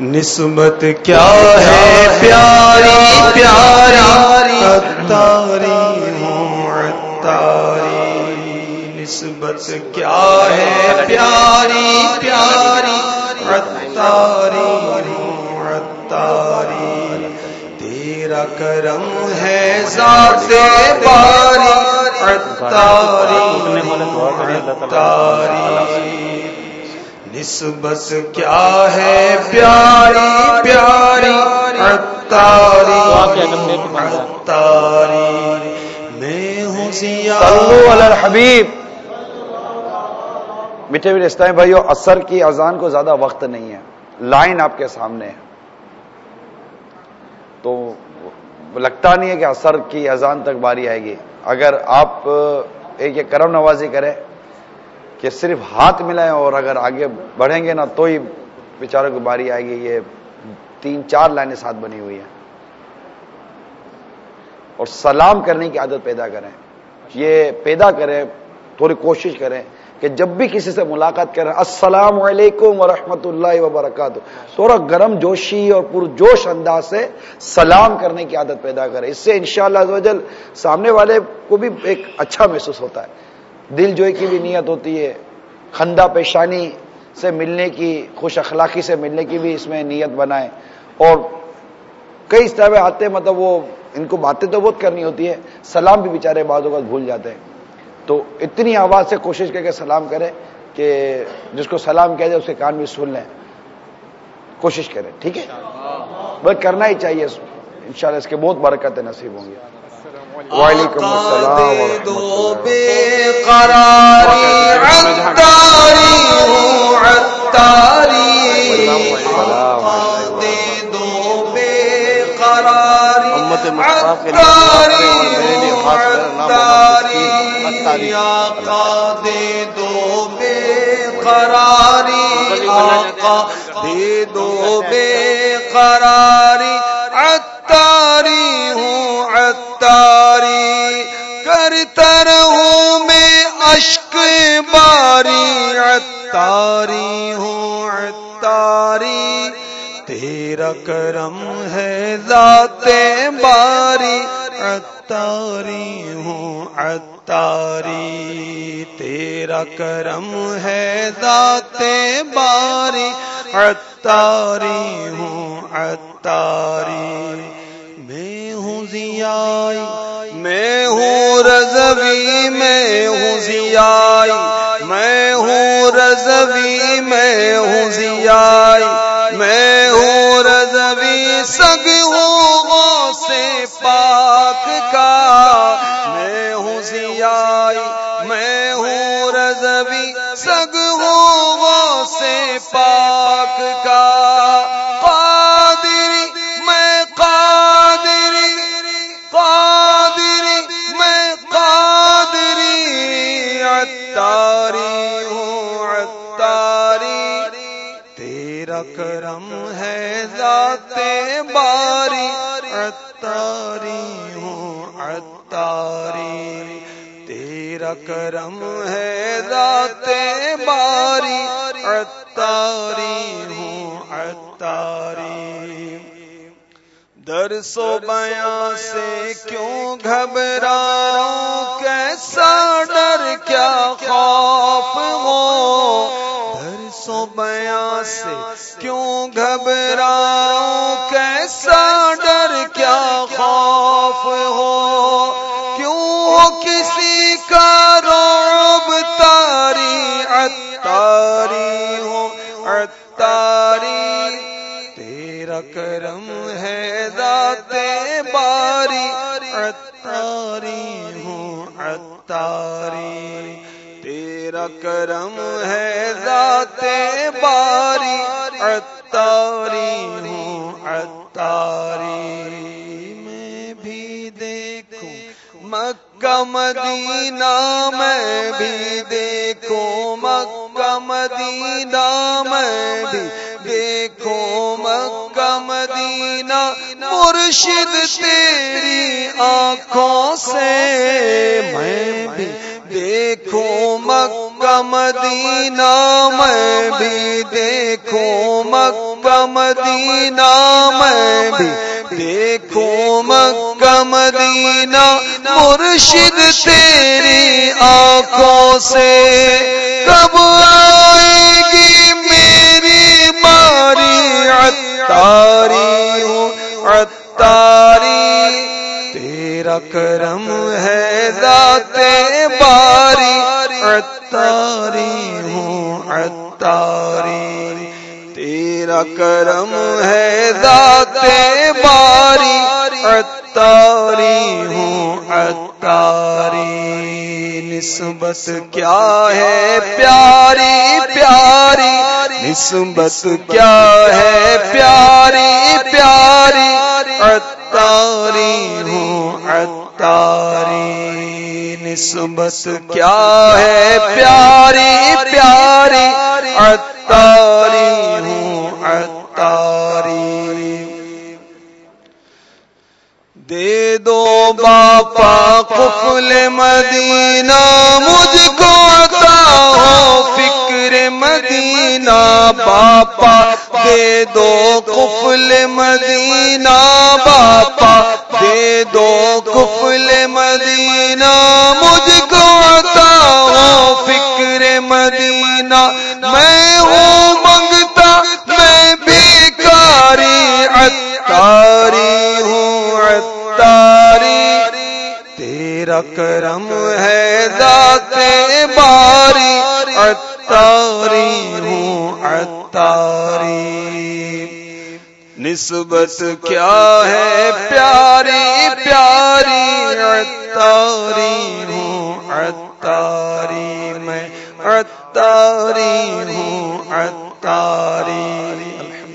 نسبت کیا ہے پیاری پیاری تاری ہوں تاری نسبت کیا ہے پیاری پیاری تاری ہوں تاری تیرا کرم ہے ذات باری تاری تاری نسبت کیا ہے پیاری پیاری میں ہوں حبیب میٹھے بھی رشتہ بھائیو اثر کی اذان کو زیادہ وقت نہیں ہے۔ لائن آپ کے سامنے ہے۔ تو لگتا نہیں ہے کہ اثر کی اذان تک باری آئے گی۔ اگر آپ ایک کرم نوازی کریں کہ صرف ہاتھ ملائیں اور اگر آگے بڑھیں گے نا تو ہی بیچاروں کی باری آئے گی، یہ تین چار لائنیں ساتھ بنی ہوئی ہیں۔ اور سلام کرنے کی عادت پیدا کریں۔ یہ پیدا کریں، تھوڑی کوشش کریں کہ جب بھی کسی سے ملاقات کریں، السلام علیکم ورحمۃ اللہ وبرکاتہ۔ تھوڑا گرم جوشی اور پرجوش انداز سے سلام کرنے کی عادت پیدا کریں۔ اس سے انشاءاللہ شاء اللہ سامنے والے کو بھی ایک اچھا محسوس ہوتا ہے۔ دل جوئی کی بھی نیت ہوتی ہے خندہ پیشانی سے ملنے کی خوش اخلاقی سے ملنے کی بھی اس میں نیت بنائے اور کئی اس طرح آتے مطلب وہ ان کو باتیں تو بہت کرنی ہوتی ہے سلام بھی بیچارے بعض اوقات بھول جاتے ہیں۔ تو اتنی آواز سے کوشش کر کے سلام کرے کہ جس کو سلام کیا جائے اس کے کان بھی سن لیں۔ کوشش کریں ٹھیک ہے؟ بس کرنا ہی چاہیے انشاءاللہ اس کے بہت برکتیں نصیب ہوں گے وعلیکم السلام دو بے قراری عطاری ہوں عطاری دے دو بے قراری عطاری ہوں عطاری۔ آقا دے دو بے قراری آقا دے دو بے قراری تیرا کرم ہے ذات باری، عطاری ہوں، عطاری۔ تیرا کرم ہے ذات باری، عطاری ہوں، عطاری۔ میں ہوں زیائی میں ہوں رضوی، میں ہوں زیائی میں ہوں رضوی، میں ہوں زیائی میں ہوں سب ہو کرم ہے ذات باری، عطاری ہوں، عطاری۔ تیرا کرم ہے ذات باری، عطاری ہوں، عطاری۔ در سو بیاں سے کیوں گھبرا کیسا ڈر، کیا خوف ہو سے کیوں گھبرا کیسا ڈر، کیا خوف ہو؟ کیوں کسی کا روب تاری اتاری ہو اتاری تیرا کرم ہے ذات باری اتاری ہوں اتاری تیرا کرم ہے ذات باری اتاری ہوں اتاری میں بھی دیکھوں مکہ، مدینہ، میں بھی دیکھوں مکہ، مدینہ، میں بھی دیکھوں مکہ، مدینہ۔ مرشد تیری آنکھوں سے، میں بھی دیکھوں مکہ مدینہ، میں بھی دیکھوں مکہ مدینہ، میں بھی دیکھوں مکہ مدینہ۔ مرشد تیری آنکھوں سے کب آئے گی میری ماری اتاری ہوں اتاری تیرا کرم ہے ذات ہوں اتاری تیرا کرم ہے ذات باری اتاری ہوں اتاری نسبت کیا ہے پیاری پیاری۔ نسبت کیا ہے پیاری پیاری۔ اتاری ہوں اتاری نسبت کیا ہے پیاری پیاری۔ اتاری ہوں اتاری دے دو باپا کفل مدینہ، مجھ کو عطا ہو فکر مدینہ۔ باپا، دے دو کفل مدینہ۔ باپا، دے دو کفل مدینہ۔ مجھ تیرا کرم ہے ذات باری اتاری ہوں اتاری نسبت کیا ہے پیاری پیاری اتاری ہوں اتاری میں اتاری ہوں اتاری